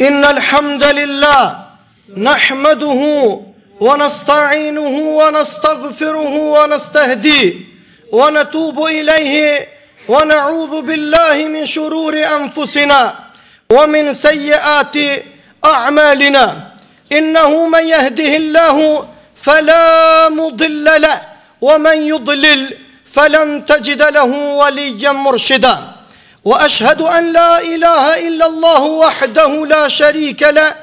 إن الحمد لله نحمده ونستعينه ونستغفره ونستهديه ونتوب إليه ونعوذ بالله من شرور أنفسنا ومن سيئات أعمالنا إنه من يهده الله فلا مضل له ومن يضلل فلن تجد له وليا مرشدا واشهد ان لا اله الا الله وحده لا شريك له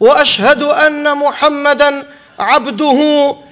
واشهد ان محمدا عبده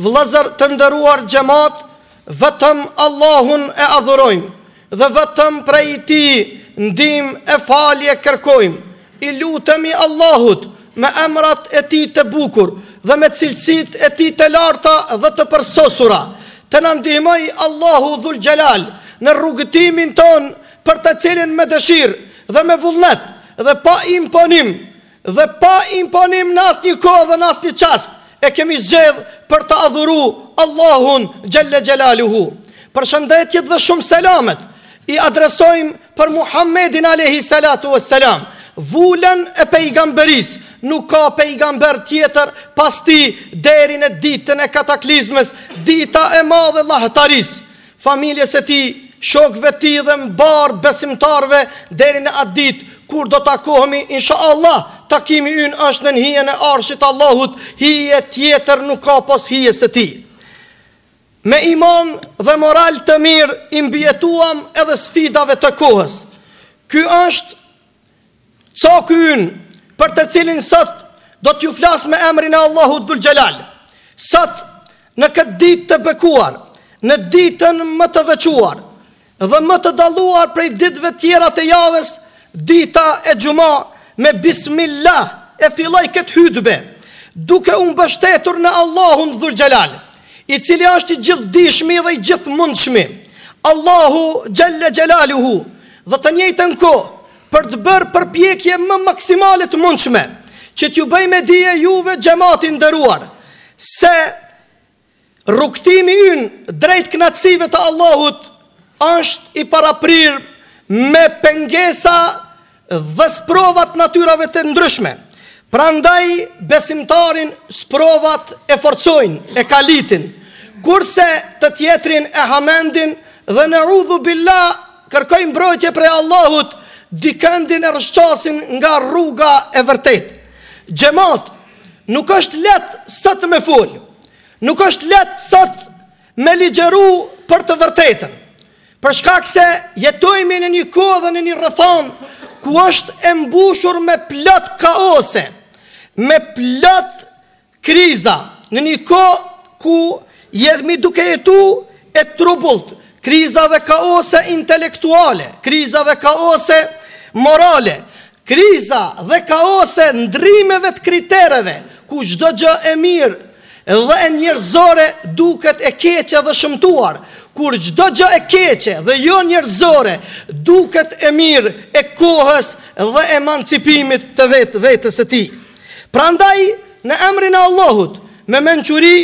Vëllezër të nderuar xhemat vetëm Allahun e adhurojmë dhe vetëm prej tij ndihmë e falje kërkojmë i lutemi Allahut me emrat e tij të bukur dhe me cilësitë e tij të larta dhe të përsosura të na ndihmojë Allahu dhul xhelal në rrugëtimin tonë për të cilin me dëshirë dhe me vullnet dhe pa imponim Dhe pa imponim në asnjë kohë dhe në asnjë çast e kemi zgjedh për ta adhuru Allahun Xhelle Xhelaluhu. Përshëndetjet dhe shumë selamet i adresojmë për Muhamedin alejhi salatu ue selam, vulën e pejgamberisë, nuk ka pejgamber tjetër pas tij deri në ditën e kataklizmës, dita e madhe e llahtarisë. familjes së tij, shokëve të tij dhe mbarë besimtarëve deri në atë ditë kur do të takohemi inshallah, takimi ynë është nën hijen e Arshit të Allahut, hije tjetër nuk ka pos hijes së tij. Me iman dhe moral të mirë i mbijetuam edhe sfidave të kohës. Ky është caku ynë, për të cilin sot do t'ju flas me emrin e Allahut Dhul Xhelal. Sot në këtë ditë të bekuar, në ditën më të veçuar dhe më të dalluar prej ditëve tjera të javës, dita e xuma me bismillah e filloj këtë hutbe, duke u mbështetur në Allahun Dhul Xhelal, i cili është i gjithëdijshmi dhe i gjithëmundshmi. Allahu Xhelle Xhelaluhu Dhe në të njëjtën kohë, për të bërë përpjekje më maksimale të mundshme, që t'ju bëj me dije juve xhemat i nderuar, se rrugëtimi ynë drejt kënaqësive të Allahut është i paraprirë me pengesa dhe sprova të natyrave të ndryshme. Prandaj besimtarin sprovat e forcojnë, e kalitin, kurse të tjetrin e hamendin dhe neudhu billah Kërkojmë mbrojtje prej Allahut, dikëndin e rrshqasin nga rruga e vërtetë. Xhemat, nuk është lehtë sot me fol. Nuk është lehtë sot me ligjëru për të vërtetën. Për shkak se jetojmë në një kohë dhe në një rrethanë ku është e mbushur me plot kaose, me plot Kriza, në një kohë ku jemi duke jetu e trubullt, kriza dhe kaose intelektuale, kriza dhe kaose morale, kriza dhe kaose të ndrrimeve të kritereve, ku çdo gjë e mirë dhe njerëzore duket e keqe dhe e shëmtuar, kur çdo gjë e keqe dhe jonjerëzore duket e mirë e kohës dhe emancipimit të vetvetes së tij. Prandaj, në emrin e Allahut, me mençuri,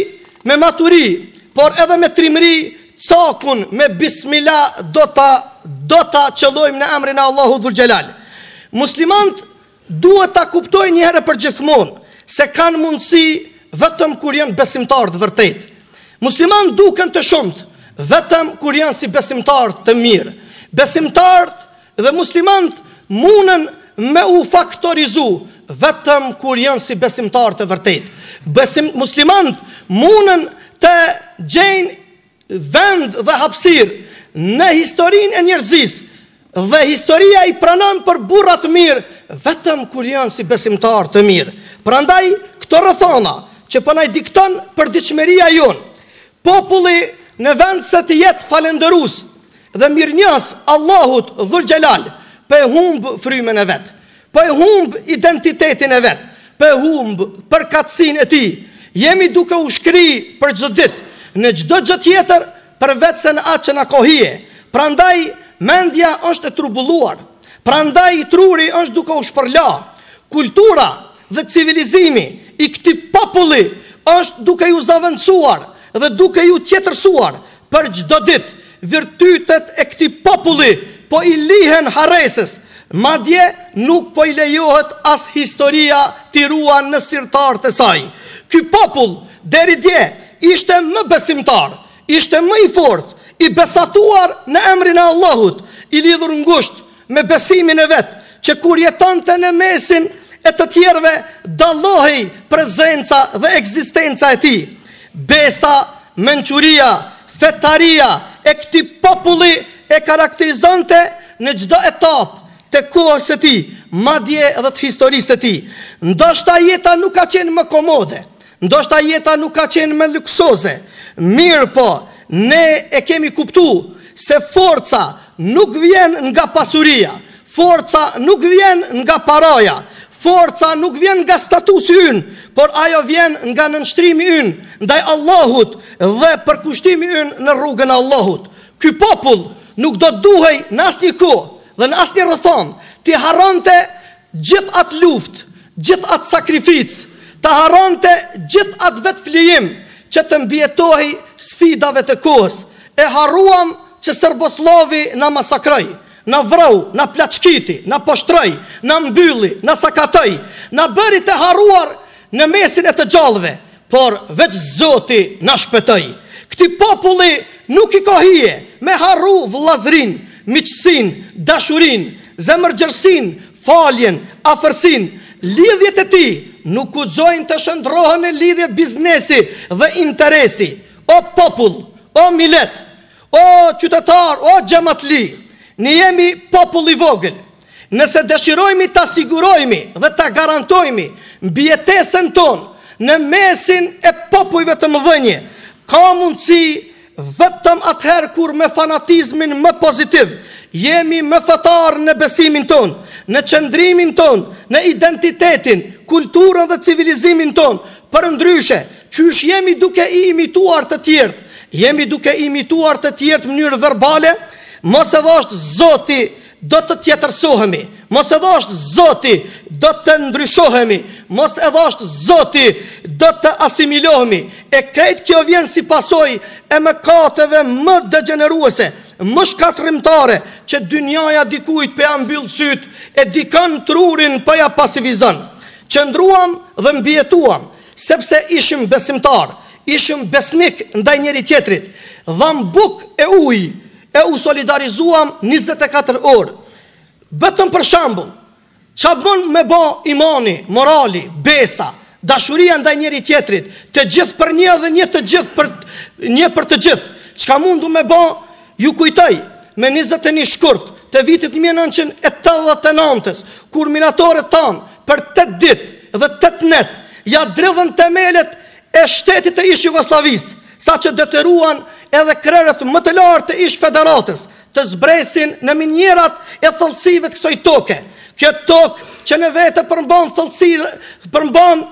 me maturi, por edhe me trimëri, cakun me bismila do ta do ta qëllojmë në emrin e Allahut dhul xhelal. Muslimant duhet ta kuptojnë një herë përgjithmonë se kanë mundësi vetëm kur janë besimtarë të vërtetë. Muslimant duken të shumtë vetëm kur janë si besimtarë të mirë. Besimtarët Dhe muslimant munën me u faktorizu vetëm kur janë si besimtarë të vërtetë. Besim, muslimant munën të gjejnë vend dhe hapësirë në historinë e njerëzisë dhe historia i pranon për burra të mirë vetëm kur janë si besimtarë të mirë. Prandaj këto rrethana që po na i dikton përditshmëria jonë, Populli në vend se të jetë falënderues dhe mirënjohës Allahut Dhul Xhelal, po e humb frymën e vet. Po e humb identitetin e vet. Po e humb përkatësinë e tij. Jemi duke u shkri për çdo ditë, në çdo gjë tjetër përveçse në atë që na ka hije. Prandaj mendja është e trubulluar. Prandaj truri është duke u shpërla. Kultura Dhe civilizimi i këtij populli është duke ju zavendësuar dhe duke ju tjetërsuar për çdo ditë. Virtytet e këtij populli po i lihen harresës, madje nuk po i lejohet as historia t'i ruan në sirtar të saj. Ky popull deri dje ishte më besimtar, ishte më i fortë, i besatuar në emrin e Allahut, i lidhur ngushtë me besimin e vet që kur jetonte në mesin e të tjerëve dallohej prezenca dhe ekzistenca e tij. Besa, mençuria, fetaria e këtij populli e karakterizonte në çdo etapë të kohës së tij, madje edhe të historisë së tij. Ndoshta jeta nuk ka qenë më komode, Ndoshta jeta nuk ka qenë më luksoze, mirëpo ne e kemi kuptu se forca nuk vjen nga pasuria, forca nuk vjen nga paraja, forca nuk vjen nga statusi ynë, por ajo vjen nga nënshtrimi ynë ndaj Allahut dhe përkushtimi ynë në rrugën e Allahut. Ky popull nuk do të duhej në asnjë kohë dhe në asnjë rrethanë t'i harronte Gjithë atë luftë, gjithë atë sakrificë, ta harronte gjithë atë vetëflijim që të mbijetohej sfidave të kohës. E harruam që serbosllavi na masakroi, na vrau, na plaçkiti, na poshtroi, na mbylli, na sakatoi, na bëri të harruar në mesin e të gjallëve, Por veç Zoti na shpëtoi. Këtij populli nuk i ka hije me harru vëllazërinë, miqësinë, dashurinë, zemërgjerësinë, faljen, afërsinë. Lidhjet e tij nuk guxojnë të shëndrrohen në lidhje biznesi dhe interesi. O popull, o milet, O qytetarë, o xhematli, ne jemi popull i vogël. Nëse dëshirojmë ta sigurojmë dhe ta garantojmë mbijetesën tonë në mesin e popujve të mëdhenj, ka mundësi vetëm atëherë kur me fanatizmin më pozitiv jemi më fetarë në besimin tonë, në qëndrimin tonë, në identitetin, kulturën dhe civilizimin tonë, përndryshe, Qysh jemi duke i imituar të tjertë? Jemi duke i imituar të tjertë mënyrë verbale? Mos e dhashtë zoti, do të tjetërsohemi. Mos e dhashtë zoti, do të ndryshohemi. Mos e dhashtë zoti, do të asimilohemi. E krejt kjo vjen si pasojë e mëkateve më degjeneruese, më shkatrrimtare, që dynjaja dikujt po ja mbyll sytë, e dikon trurin po ja pasivizon. Qëndruam dhe mbijetuam, Sepse ishim besimtarë, ishim besnikë ndaj njëri tjetrit, dhamë bukë e ujë e u solidarizuam njëzet e katër orë. Vetëm për shembull, çka bon me ba imani, morali, besa, dashuria ndaj njëri tjetrit, të gjithë për një dhe një të gjithë për një për të gjithë, çka mundu me ba, Ju kujtoj, me njëzet e një shkurt të vitit një mijë e nëntëqind e tetëdhjetë e nëntë, kur minatorët tanë për tetë ditë dhe tetë net ia dridhën temelet e shtetit të ish-Jugosllavisë, saqë detyruan edhe krerët më të lartë të ish-Federatës të zbresin në minierat e thellësive të kësaj toke, kjo tokë që në vete përmban thellsi përmban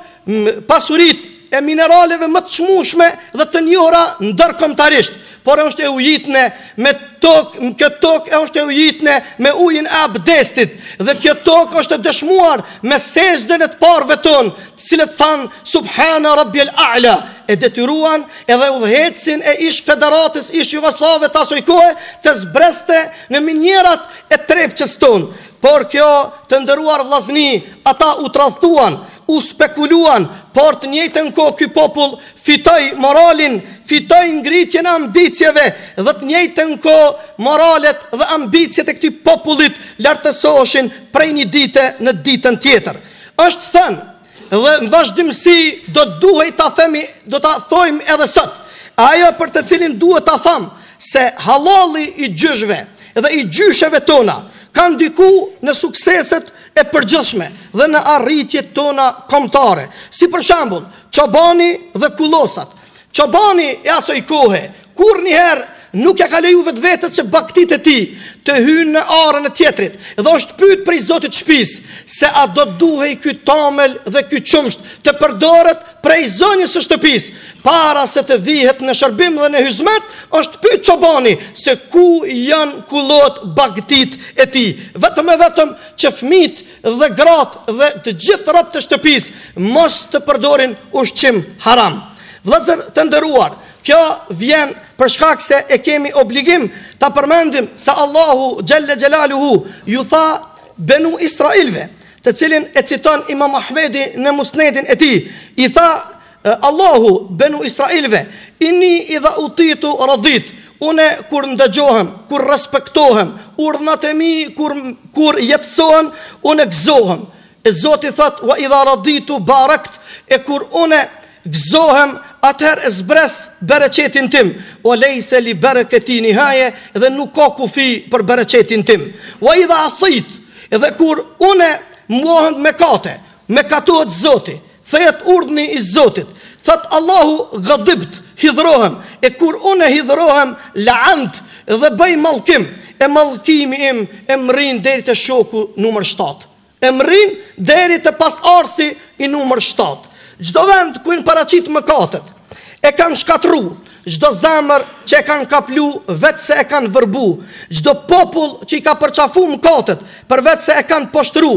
pasuritë e mineraleve më të çmueshme dhe të njohura ndërkombëtarisht, por është e ujitne me tokë, kjo tokë është e ujitne me ujin e abdestit, dhe kjo tokë është e dëshmuar me sexhden e të parëve tonë, të cilët thanë Subhana Rabbjel A'la, e detyruan edhe udhëheqsin e ish federatës ish jugosllave të asaj kohe të zbreste në minierat e Trepçës tonë. Por kjo, të nderuar vllazni, ata u tradhtuan, u spekuluan, por të njëjtën kohë ky popull fitoi moralin, fitoi ngritjen e ambicieve dhe të njëjtën kohë moralet dhe ambiciet e këtij popullit lartësoheshin prej një dite në ditën tjetër. Është thënë, Dhe në vazhdimësi do të duhej ta themi, do ta thojmë edhe sot. Ajo për të cilin duhet ta them se hallalli i gjyshve dhe i gjysheve tona kanë ndiku në sukseset e përgjithshme dhe në arritjet tona kombëtare. Si për shembull, çobani dhe kullosat. Çobani i asaj kohe, Kurrë një herë nuk ja ka leju vetvetes që bagëtitë e tij të hyjnë në arën e tjetrit dhe është pyet prej zotit shpisë se a do të duhej ky tamel dhe ky qumësht të përdoret prej zonjës së shtëpisë para se të vihet në shërbim dhe në hyzmet është pyet çobani se ku janë kullot bagëtitë e tij vetëm e vetëm që fmijtë dhe gratë dhe të gjithë robt e shtëpisë mos të përdorin ushqim haram. Vllazër të nderuar, Kjo vjen për shkak se e kemi obligim ta përmendim se Allahu xhelle xhelaluhu ju tha Benu Israilëve, të cilin e citon Imam Ahmedi në Musnedin e tij, i tha Allahu Benu Israilëve, Inni idha utitu radit, Unë kur ndëgjohem, kur respektohem, urdhnat e mi kur kur jetësohen, unë gëzohem. E Zoti thotë, wa idha raditu barakt, e kur une gëzohem, atëherë e zbres bereqetin tim, wa lejse li bereketi nihaje, dhe nuk ka kufi për bereqetin tim. Wa idha asajt, dhe kur une mu bohen mëkate, mëkatohet Zoti, thehet urdhni i Zotit, thotë Allahu gadibt, hidhrohem, e kur une hidhrohem, laant, dhe bëj mallkim, e mallkimi im e mrrin deri te shoku numër shtatë. e mrrin deri te pasardhsi numër shtatë. Çdo vend ku janë paraqitë mëkatet, e kanë shkatërru, çdo zemër që e kanë kaplu veç se e kanë vërbu, çdo popull që i ka përqafu mëkatet përveç se e kanë poshtëru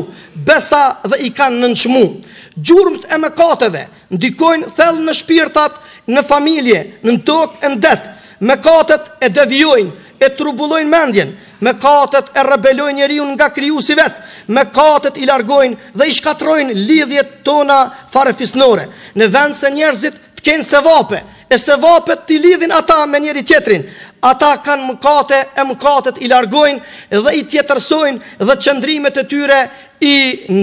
besa dhe i kanë nënçmu. Gjurmët e mëkateve ndikojnë thellë në shpirtat, në familje, në tokë e në det. Mëkatet e devijojnë, e trubullojnë mendjen, Mëkatet e rebelojnë njeriun nga Krijuesi vet. Mëkatet i largojnë dhe i shkatërrojnë lidhjet tona farefisnore. Në vend se njerëzit të kenë sevape, e sevapet t'i lidhin ata me njëri-tjetrin, ata kanë mëkate e mëkatet i largojnë dhe i tjetërsojnë dhe qëndrimet e tyre i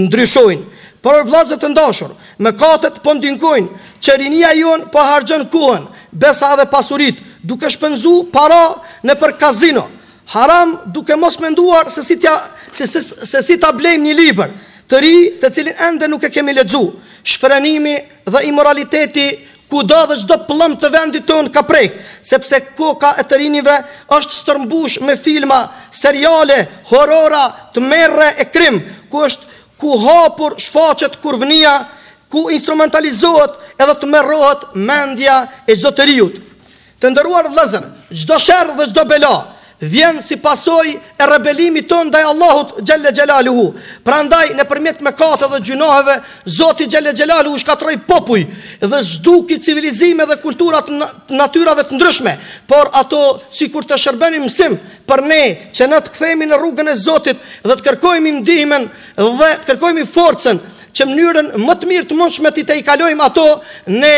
ndryshojnë. Por vëllezër të dashur, mëkatet po ndikojnë që rinia jonë po harxhon kohën, Besa edhe pasuritë, duke shpenzu para nëpër kazino. Haram, duke mos menduar se si t'ia, se si ta blejmë një libër të ri, të cilin ende nuk e kemi lexu. Shfrenimi dhe imoraliteti kudo dhe çdo pllëmb të vendit tonë ka prek, sepse koka e të rinjve është stërmbush me filma, seriale, horora, tmerre e krim, kushtu ku hapur shfaqet kurvnia ku instrumentalizohet edhe tmerrohet mendja e çdo të riu. Të ndëruar vëllezër, çdo sherr dhe çdo bela, vjen si pasojë e rebelimit tonë ndaj Allahut xhelle xhelaluhu. Prandaj, nëpërmjet mëkate dhe gjynaheve, Zoti xhelle xhelaluhu shkatërroi popuj dhe zhduki civilizime dhe kultura të natyrave të ndryshme, por ato sikur të shërbenin mësim për ne që ne të kthemi në rrugën e Zotit dhe të kërkojmi ndihmën dhe të kërkojmi forcën që mënyrën më të mirë të mundshme t'i tejkalojmë ato ne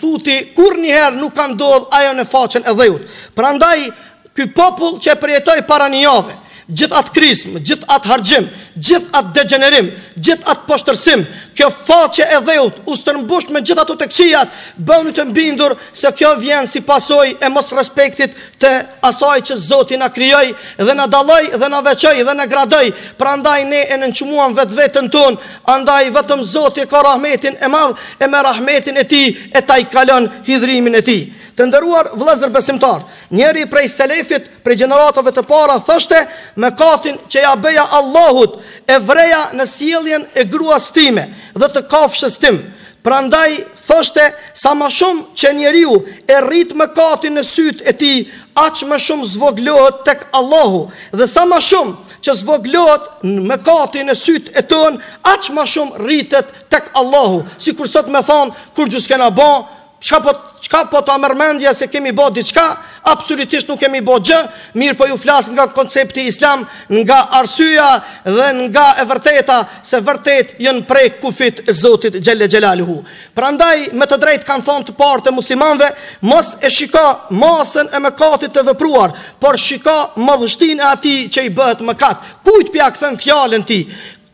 futi kurrnjëherë nuk ka ndodh ajo në faqen e dheut. Prandaj, ky popull që e përjetoi para një jave, gjithë atë krismë, gjithë atë harxhim, gjithë atë degenerim, gjithë atë poshtërsim, kjo faqe e dheut u stërmbush me gjithë ato të këqijat, bëhuni të bindur se kjo vjen si pasojë e mosrespektit të asaj që Zoti na krijoi dhe na dalloi dhe na veçoi dhe na gradoi. Prandaj ne e nënçmuam vetveten tonë, andaj vetëm Zoti e ka rahmetin e madh e me rahmetin e tij e tejkalon hidhërimin e tij. Të nderuar vëllezër besimtarë, njëri prej selefit prej gjeneratave të para thoshte mëkatin që ia bëja Allahut e vreja në sjelljen e gruas time dhe të kafshës time. Prandaj thoshte sa ma shumë që njeriu e rrit mëkatin në sytë e tij, aq ma shumë zvogëlohet tek Allahu, dhe sa ma shumë që zvogëlohet mëkati në sytë e tonë, aq ma shumë rritet tek Allahu. Sikur sot me thanë, kurgjo s'kena ba, çka po Çka po ta merr mendja se kemi bo diçka, absolutisht nuk kemi bo gjë, mirëpo ju flas nga koncepti islam, nga arsyeja dhe nga e vërteta se vërtet janë prek kufijtë e Zotit xhelle xhelaluhu. Prandaj me të drejtë kanë thonë të parët e muslimanëve, mos e shiko masën e mëkatit të vepruar, por shiko madhështinë e atij që i bëhet mëkat. Kujt pia kthen fjalën ti?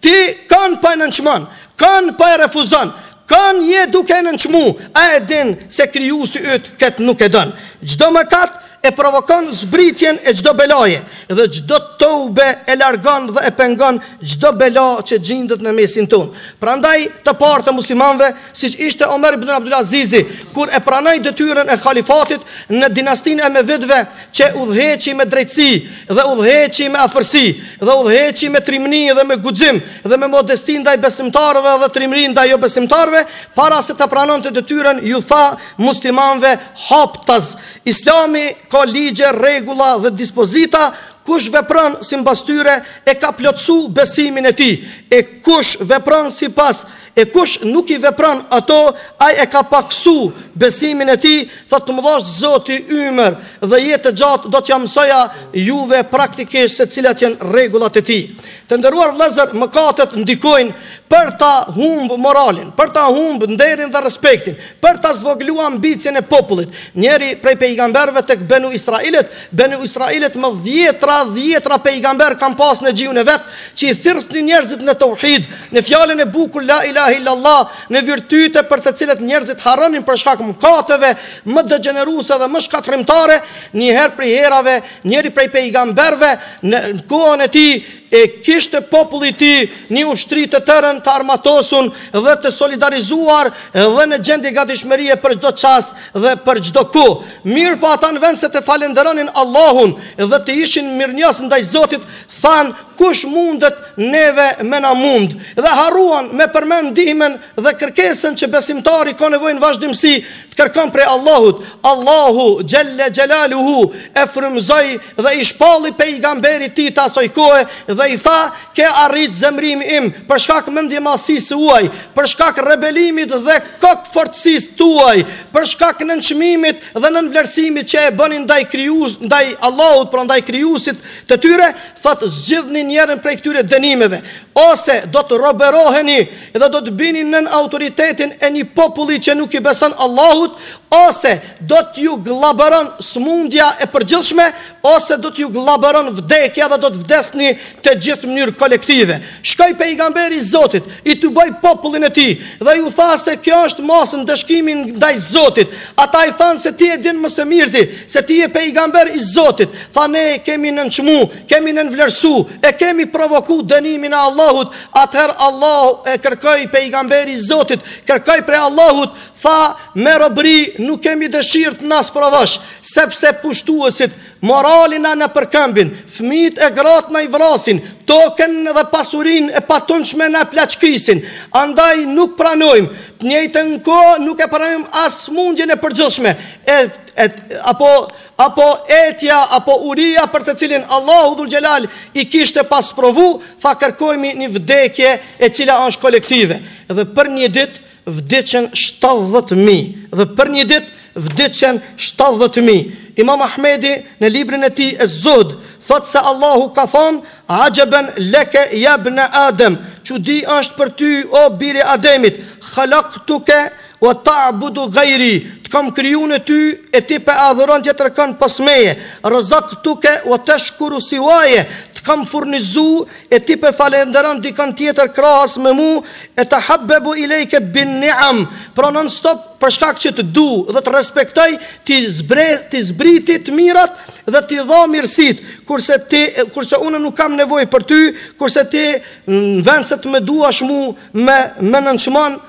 Ti kan pa e nënçmon, kan pa e refuzon, kan je duke e nënçmu, a e din se Krijuesi yt këtë nuk e don. Çdo mëkat e provokon zbritjen e çdo belaje, dhe çdo toube e largon dhe e pengon çdo bela që gjindet në mesin tonë. Prandaj të parët e muslimanëve siç ishte Omer ibn Abdulazizi, kur e pranoi detyrën e halifatit në dinastinë e emevitëve që udhëheqi me drejtësi dhe udhëheqi me afërsi dhe udhëheqi me trimëri dhe me guxim dhe me modesti ndaj besimtarëve dhe trimëri ndaj jobesimtarëve, para se ta pranonte detyrën, ju tha muslimanëve haptas. Islami ka ligje, rregulla dhe dispozita, kush vepron simbas tyre e ka plotësu besimin e tij, e kush vepron sipas, E kush nuk i vepron ato, ai e ka pakësu besimin e tij, thotë të më dhashtë Zoti ymër dhe jetë të gjatë do t'ja mësoja juve praktikisht se cilat janë rregullat e tij. Të nderuar vëllezër, mëkatet ndikojnë për ta humb moralin, për ta humb nderin dhe respektin, për ta zvogëluar ambicien e popullit. Njëri prej pejgamberëve tek Benu Israilit Benu Israilit me dhjetra dhjetra pejgamber kanë pas në gjiun e vet që i thirrsnin njerëzit në teuhid, në fjalën e bukur la ilahe illallah, në virtyte për të cilat njerëzit harronin për shkak mëkateve më degjeneruese dhe më shkatërrimtare, njëherë prej herave njëri prej pejgamberëve në kohën e tij E kishte populli i tij një ushtri të tërën, të armatosun dhe të solidarizuar dhe në gjendje gatishmërie për çdo çast dhe për çdo kohë. Mirëpo ata në vend se të falënderonin Allahun dhe të ishin mirënjohës ndaj Zotit, thanë, Kush mundet neve me na mund? Dhe harruan me përmend ndihmën Dhe kërkesën që besimtari ka nevojë në vazhdimësi të kërkon prej Allahut. Allahu xhelle xhelaluhu e frymëzoi dhe i shpalli pejgamberit tij të asoj kohe dhe i tha, ka arrit zemrimi im për shkak mendjemadhësisë suaj, për shkak rebelimit dhe kokëfortësisë tuaj, për shkak nënçmimit dhe nënvlerësimit që e bënin ndaj krijues, ndaj Allahut, pra ndaj krijuesit të tyre, thotë zgjidhni njërin prej këtyre dënimeve, ose do të robëroheni dhe do të bini nën autoritetin e një populli që nuk i beson Allahut, ose do t'ju gllabëron smundja e përgjithshme, ose do t'ju gllabëron vdekja dhe do të vdesni të gjithë mënyrë kolektive. Shkoi pejgamberi i Zotit, i tuboi popullin e tij dhe ju tha se kjo është masë ndëshkimi ndaj Zotit. Ata i thanë se ti e din më së miri, se ti je pejgamber i Zotit. Tha ne e kemi nënçmu, e kemi nënvlerësu, e kemi provoku dënimin e Allahut Atëherë Allahu e kërkoi pejgamberi i Zotit, kërkoi prej Allahut, tha, me robëri nuk kemi dëshirë të na sprovosh, sepse pushtuesit moralin na e përkëmbin, fëmijët e gratë na i vrasin, tokën dhe pasurinë e patundshme na plaçkisin. Andaj nuk pranojmë, të njëjtën kohë nuk e pranojmë as smundjen e përgjithshme, e, e, apo apo etja apo uria për të cilin Allahu dhul xhelal i kishte pas provu, tha kërkojmi një vdekje e cila është kolektive. Dhe për një ditë vdiqën 70.000 dhe për një ditë vdiqën 70.000. Imam Ahmedi në librin e tij Ez-Zuhd thot se Allahu ka thon Ajaban laka ya ibn Adam, çudi është për ty o biri i Ademit, khalaqtuka O ta'budu ghairi, të kam krijune ty e ti pe adhuron tjetër kan pos meje, razaqtuke wa tashkuru siwaje, të kam furnizu e ti pe falenderon dikon tjetër krahas me mu, etahabbebu ilejke bin ni'am, pra non stop për shkak që të du dhe të respektoj t'i zbres t'i zbriti të mirat dhe t'i dha mirësitë, kurse ti kurse unë nuk kam nevojë për ty, kurse ti në vend se të me duash mu me me nënçmon,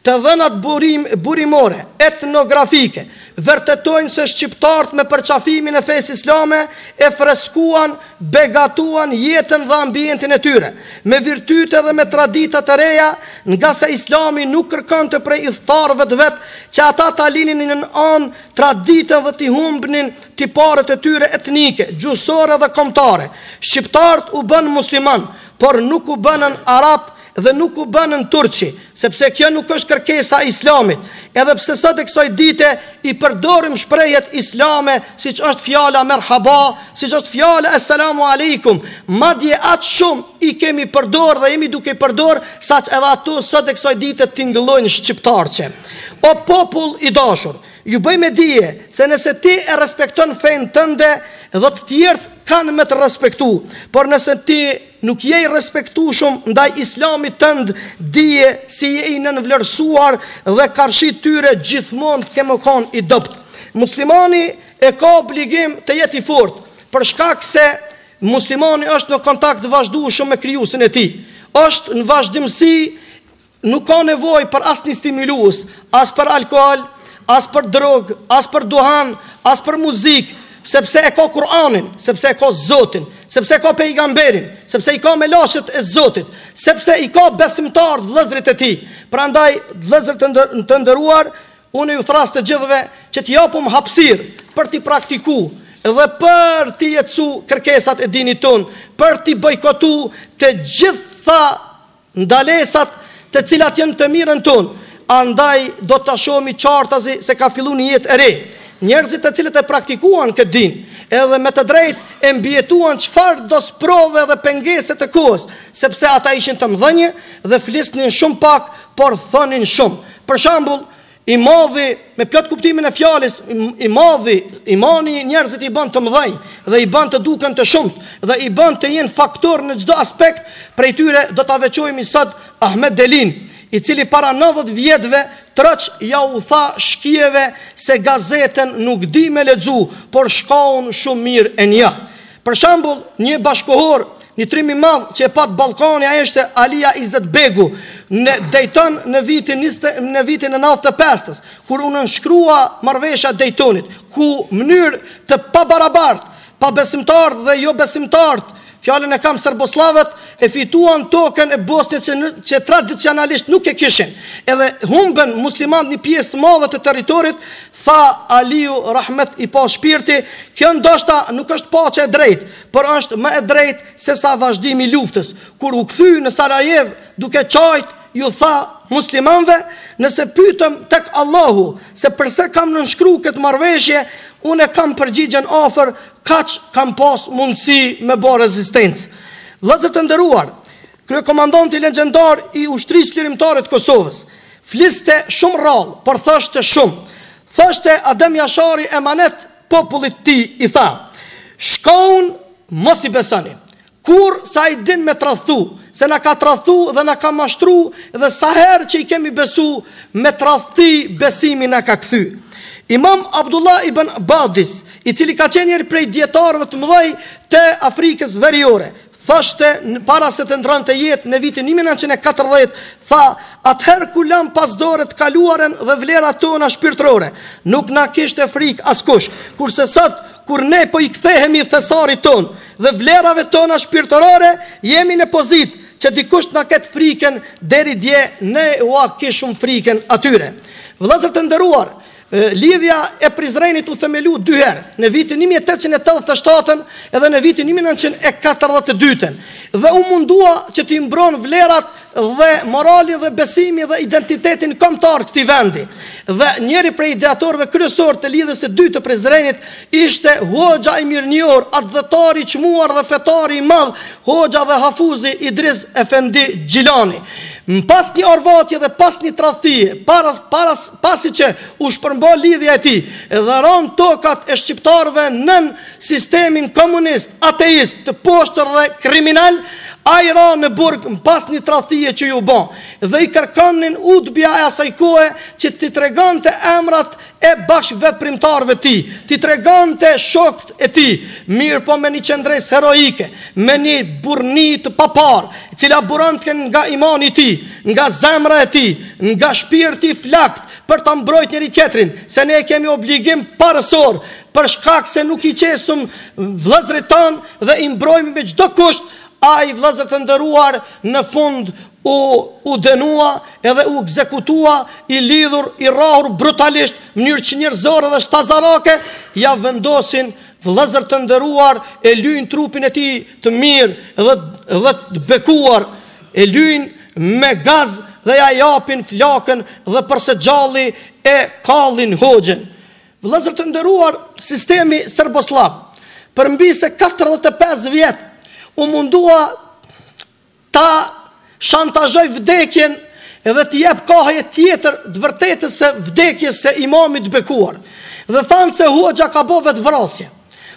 Të dhënat burimore, etnografike, vërtetojnë se shqiptarët me përqafimin e fesë islame e freskuan, begatuan jetën dhe ambientin e tyre, me virtyte dhe me tradita të reja, ngase islami nuk kërkonte prej ithtarëve të vet që ata ta linin në një anë traditën dhe t'i humbnin tiparet e tyre etnike, gjuhësore dhe kombëtare. Shqiptarët u bënë muslimanë, por nuk u bënë arabë, dhe nuk u bënë as turq, sepse kjo nuk është kërkesa e Islamit, edhe pse sot e kësaj dite i përdorim shprehjet islame, siç është fjala merhaba, siç është fjala eselamu alejkum, madje aq shumë i kemi përdor dhe jemi duke i përdor, saqë edhe ato sot e kësaj dite tingëllojnë shqiptarçe. O popull i dashur, ju bëj me dije se nëse ti e respekton fenë tënde, dhe të tjerët kanë me të respektu, por nëse ti Nuk je i respektueshëm ndaj Islamit tënd, dije se je i nënvlerësuar dhe karshi tyre gjithmonë ke me kon i dobt. Muslimani e ka obligim të jetë i fortë, për shkak se Muslimani është në kontakt të vazhdueshëm me Krijuesin e tij. Është në vazhdimësi Nuk ka nevojë për asnjë stimulues, as për alkool, as për drogë, as për duhan, as për muzikë, sepse e ka Kur'anin, sepse e ka Zotin, sepse e ka pejgamberin, sepse i ka melaqet e Zotit, sepse i ka besimtarët vëllezërit e tij. Prandaj vëllezër të, ndër, të nderuar, unë ju thras të gjithëve që t'i japum hapësirë për t'i praktiku dhe për t'i jetësu kërkesat e dinit ton, për t'i bojkotu të gjitha Ndalesat të cilat janë të mirën tonë, andaj do ta shohim qartazi se ka fillu një jetë e re. Njerëzit të cilët e praktikuan këtë din, edhe me të drejtë e mbijetuan çfarëdo sprove dhe pengese të kohës, sepse ata ishin të mëdhenj dhe flisnin shumë pak, por thonin shumë. Për shembull, I madhi, me plot kuptimin e fjalës, i madhi, imani njerëzit i bën të mëdhenj dhe i bën të duken të shumtë dhe i bën të jenë faktor në çdo aspekt, prej tyre do ta veçojmë sot Ahmet Delin, i cili para nëntëdhjetë vjetve troç ja u tha shkijeve se gazetën nuk di me lexu, por shkaun shumë mirë e njoh. Për shembull, një bashkëkohor, një trim i madh që e pat Ballkani ai ishte Alia Izetbegu në Dayton në vitin, në vitin 95-s, kur u nënshkrua marrëveshja e Daytonit, ku në mënyrë të pabarabartë, pabesimtarët dhe jobesimtarët, fjalën e kam serbosllavet, e fituan tokën e Bosnjës që, që tradicionalisht nuk e kishin. Edhe humbën muslimanët një pjesë të madhe të territorit Tha Aliu, Rahmet i pastë shpirti, Kjo ndoshta nuk është paqe e drejtë, por është më e drejtë sesa vazhdimi i luftës. Kur u kthye në Sarajevë duke qajtë, ju tha muslimanëve, Nëse pyetem tek Allahu se përse kam nënshkruar këtë marrëveshje, unë e kam përgjigjen afër kaq kam pas mundësi me bë rezistencë. Vëllezër të nderuar, Kryekomandanti legjendar i Ushtrisë Çlirimtare të Kosovës, fliste shumë rrallë, por thoshte shumë. Thoshte Adem Jashari emanet popullit të tij i tha, Shkaun mos i besoni. Kurrë se ai din me tradhtu, se na ka tradhtu dhe na ka mashtru dhe sa herë që i kemi besu, me tradhti besimin na ka kthy. Imam Abdullah ibn Badis, i cili ka qenë njëri prej dijetarëve të mëdhenj të Afrikës Veriore, Thoshte, para se të ndronte jetë në vitin një mijë e nëntëqind e katërdhjetë, tha, Atëherë kur lamë pas dore të kaluarën dhe vlerat tona shpirtërore, nuk na kishte frikë askush, kurse sot, kur ne po i kthehemi thesarit tonë dhe vlerave tona shpirtërore, jemi në pozitë që dikush të na ketë frikën, deri dje ne ua kishim frikën atyre. Vëllezër të nderuar, Lidhja e Prizrenit u themelu dy herë, në vitin një mijë e tetëqind e tetëdhjetë e shtatë edhe në vitin një mijë e nëntëqind e katërdhjetë e dy, dhe u mundua që t'i mbron vlerat dhe moralin dhe besimin dhe identitetin kombëtar këtij vendi. Dhe njëri prej ideatorëve kryesorë të Lidhjes së Dytë të Prizrenit ishte hoxha i mirënjohur, atdhetari i çmuar dhe fetari i madh Hoxha dhe Hafuzi Idriz Efendi Gjilani, pas një orvatje dhe pas një tradhtie, para, para, pasi që u shpërbë lidhja e tij edhe ranë tokat e shqiptarëve nën sistemin komunist, ateist, të poshtër dhe kriminal, ai ra në burg pas një tradhtie që iu bë dhe i kërkonin udbja e asaj kohe që t'i tregonte emrat e bashkëveprimtarëve të tij, t'i tregonte shokët e tij, mirëpo me një qëndresë heroike, me një burrni të paparë, e cila buronte nga imani i tij, nga zemra e tij, nga shpirti i flaktë për ta mbrojtë njëri-tjetrin, se ne e kemi obligim parësor, për shkak se nuk i qesim vëllezërit tanë dhe i mbrojmë me çdo kusht, ai vëllezër të nderuar në fund U u dënua edhe u ekzekutua i lidhur, i rrahur brutalisht, në mënyrë çnjerëzore dhe shtazarake, ia vendosin vëllezër të nderuar, e lyjnë trupin e tij të mirë dhe dhe të bekuar, e lyjnë me gaz dhe ia japin flakën dhe për së gjalli e kallin hoxhën. Vëllezër të nderuar, sistemi serbosllavë, përmbi se katërdhjetë e pesë vjet, u mundua, ta shantazhojë vdekjen dhe t'i jep kahje tjetër të vërtetës së vdekjes së imamit të bekuar dhe thanë se hoxha ka bo vetëvrasje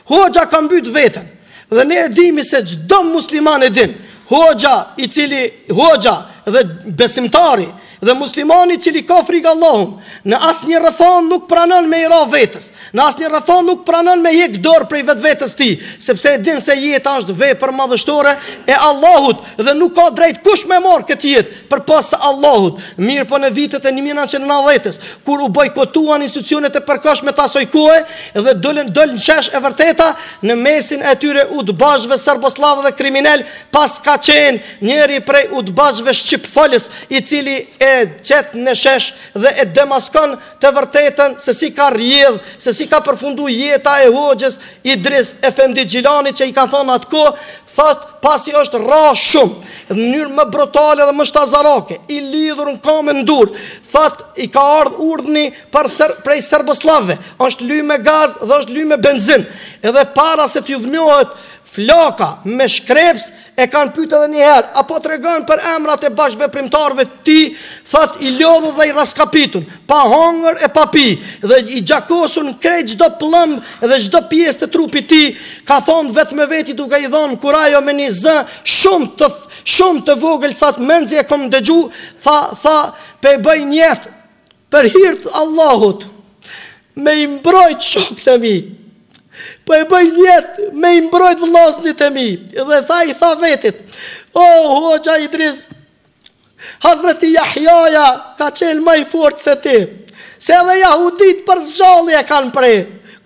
hoxha ka mbyt veten dhe ne e dimi se çdo musliman e din hoxha i cili hoxha dhe besimtari Dhe muslimani cili ka frikë Allahun, në asnjë rrethanë nuk pranon me i ra vetes, në asnjë rrethanë nuk pranon me hjek dorë prej vetëvetes tij, sepse e din se jeta është vepër madhështore e Allahut dhe nuk ka drejt kush me marrë këtë jetë përpos Allahut. Mirëpo në vitet e 1990-ës, kur u bojkotuan institucionet e përkohshme t'asaj kohe dhe doli doli në shesh e vërteta, në mesin e tyre udbashëve serbosllavë dhe kriminelë pas ka qenë Njëri prej udbashëve shqipfolës i cili e qet në shesh dhe e demaskon të vërtetën se si ka rrjedh, se si ka përfundu jeta e hoxhës Idris Efendi Gjilanit që i kanë thonë atë kohë, thotë pasi është rrah shumë, në mënyrë më brutale dhe më shtazarake, i lidhur në kamë e në dur, thotë i ka ardhë urdhni prej ser, prej serbosllavëve, është ly me gaz dhe është ly me benzin, edhe para se t'iu vnohet flaka me shkreps, E kanë pyet edhe një herë, a po tregon për emrat e bashkëveprimtarëve të tij, thotë i lodhur dhe i rraskapitun, pa hangër e pa pi dhe i gjakosur në krejt çdo pllëmbë dhe çdo pjesë të trupit të tij, ka thonë vetmeveti duke i dhënë kurajo me një zë shumë të shumë të vogël thotë menxi e kom ndëgju tha tha pe bëj njet Për hir të Allahut me i mbrojt shokët e mi. Po e bëj njet me i mbrojt vëllaznit e mi. Dhe tha i tha vetit, o hoxha Idris, Hazreti Jahjaja ka qenë më i fortë se ti, se edhe jahuditë për s'gjalli e kanë pre,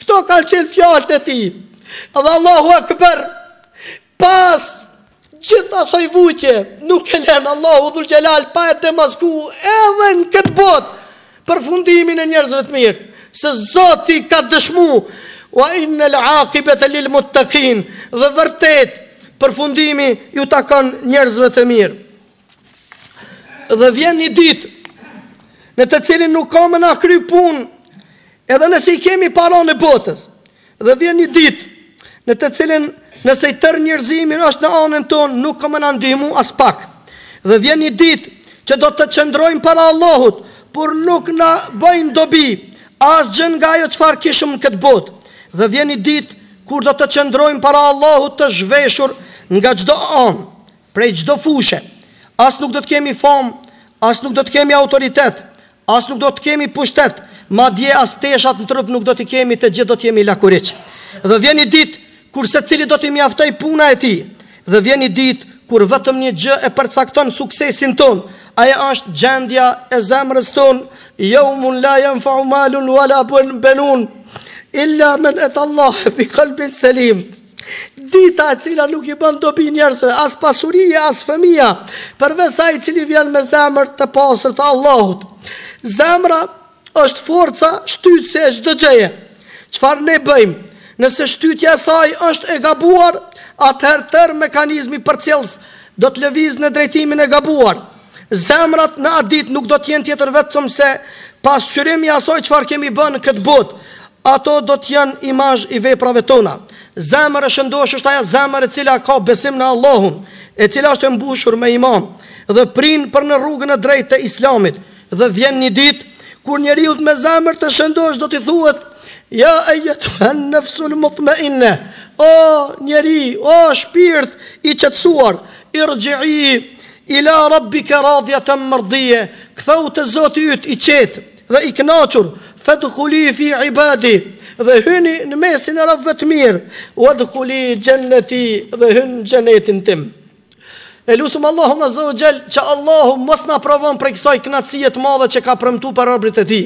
këto kanë qenë fjalët e tij. Dhe Allahu Akbar, Pas gjithë asaj vujtje, nuk e len Allahu Dhul Xhelal pa e demaskuar edhe në këtë botë përfundimin e njerëzve të mirë, se Zoti ka dëshmu, wa innel aqibete lil muttakin, dhe vërtet përfundimi ju takon njerëzve të mirë. Dhe vjen një ditë në të cilin nuk ka me na kry punë edhe nëse i kemi paranë e botës. Dhe vjen një ditë në të cilin nëse i tërë njerëzimi është në anën tonë, nuk ka me na ndihmu as pak. Dhe vjen një ditë që do të qëndrojmë para Allahut, por nuk na bëjnë dobi as gjë nga ajo çfarë kishim në këtë botë. Dhe vjen një ditë kur do të qëndrojmë para Allahut të zhveshur nga çdo anë. Prej çdo fushe, as nuk do të kemi famë, as nuk do të kemi autoritet, as nuk do të kemi pushtet, madje as teshat në trup nuk do t'i kemi, të gjithë do të jemi lakuriq. Dhe vjen një ditë kur secilit do t'i mjaftojë puna e tij. Dhe vjen një ditë kur vetëm një gjë e përcakton suksesin tonë, ajo është gjendja e zemrës tonë, Yawma la yanfa'u malun wala banun illa men ata Allahe biqalbin selim. Dita e cila nuk i bën dobi njerëzve as pasuria as fëmija, përveç ai i cili vjen me zemër të pastër te Allahu. Zemra është forca shtytëse e çdo gjëje. Çfarë ne bëjmë, nëse shtytja e saj është e gabuar, atëherë tërë mekanizmi përcjellës do të lëvizë në drejtimin e gabuar. Zemrat në atë ditë nuk do të jenë tjetër vetëm se pasqyrim i asaj çfarë kemi bë në këtë botë. Ato do të jenë imazh i veprave tona. Zemër e shëndoshë është ajo zemër e cila ka besim në Allahun, e cila është e mbushur me iman dhe prin për në rrugën e drejtë të Islamit. Dhe vjen një ditë kur njeriut me zemër të shëndoshë do t'i thuhet: "Ya ayyatuhan nafsul mutma'inna" O njeri, o shpirt i qetësuar, irgji'i Ila Rabbike radiyatan mardiye, kthehu te Zoti yt i qetë dhe i kënaqur, fadkhuli fi ibadi, dhe hyni në mesin e robëve të mirë, wadkhuli jannati, dhe hyn në xhenetin tim. E lusim Allahun Azza wa Jall që Allahu mos na privon prej kësaj kënaqësie të madhe që ka premtu për robërit e tij.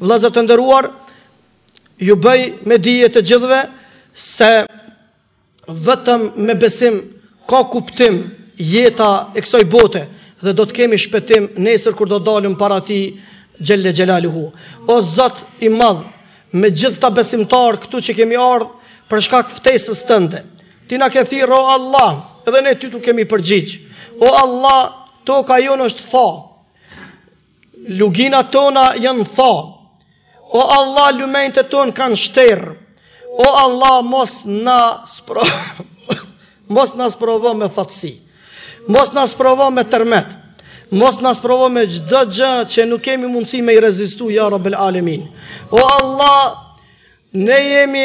Vëllezër të nderuar, ju bëj me dije të gjithëve se vetëm me besim ka kuptim jeta e kësaj bote dhe do të kemi shpëtim nesër kur do dalim para tij Xhele Xhelaluhu. O Zot i madh, me gjithë këta besimtar këtu që kemi ardhë për shkak ftesës tënde. Ti na ke thirr, o Allah, edhe ne ty t'u kemi përgjigjë. O Allah, toka jonë është tha, Luginat tona janë tha. O Allah, lumenjtë tonë kanë shterë. O Allah, mos na spro... mos na sprovo me thatësi. Mos na sprovo me tërmet. Mos na sprovo me çdo gjë që nuk kemi mundësi me i rezistu, ja Rabbel Alemin. O Allah, ne jemi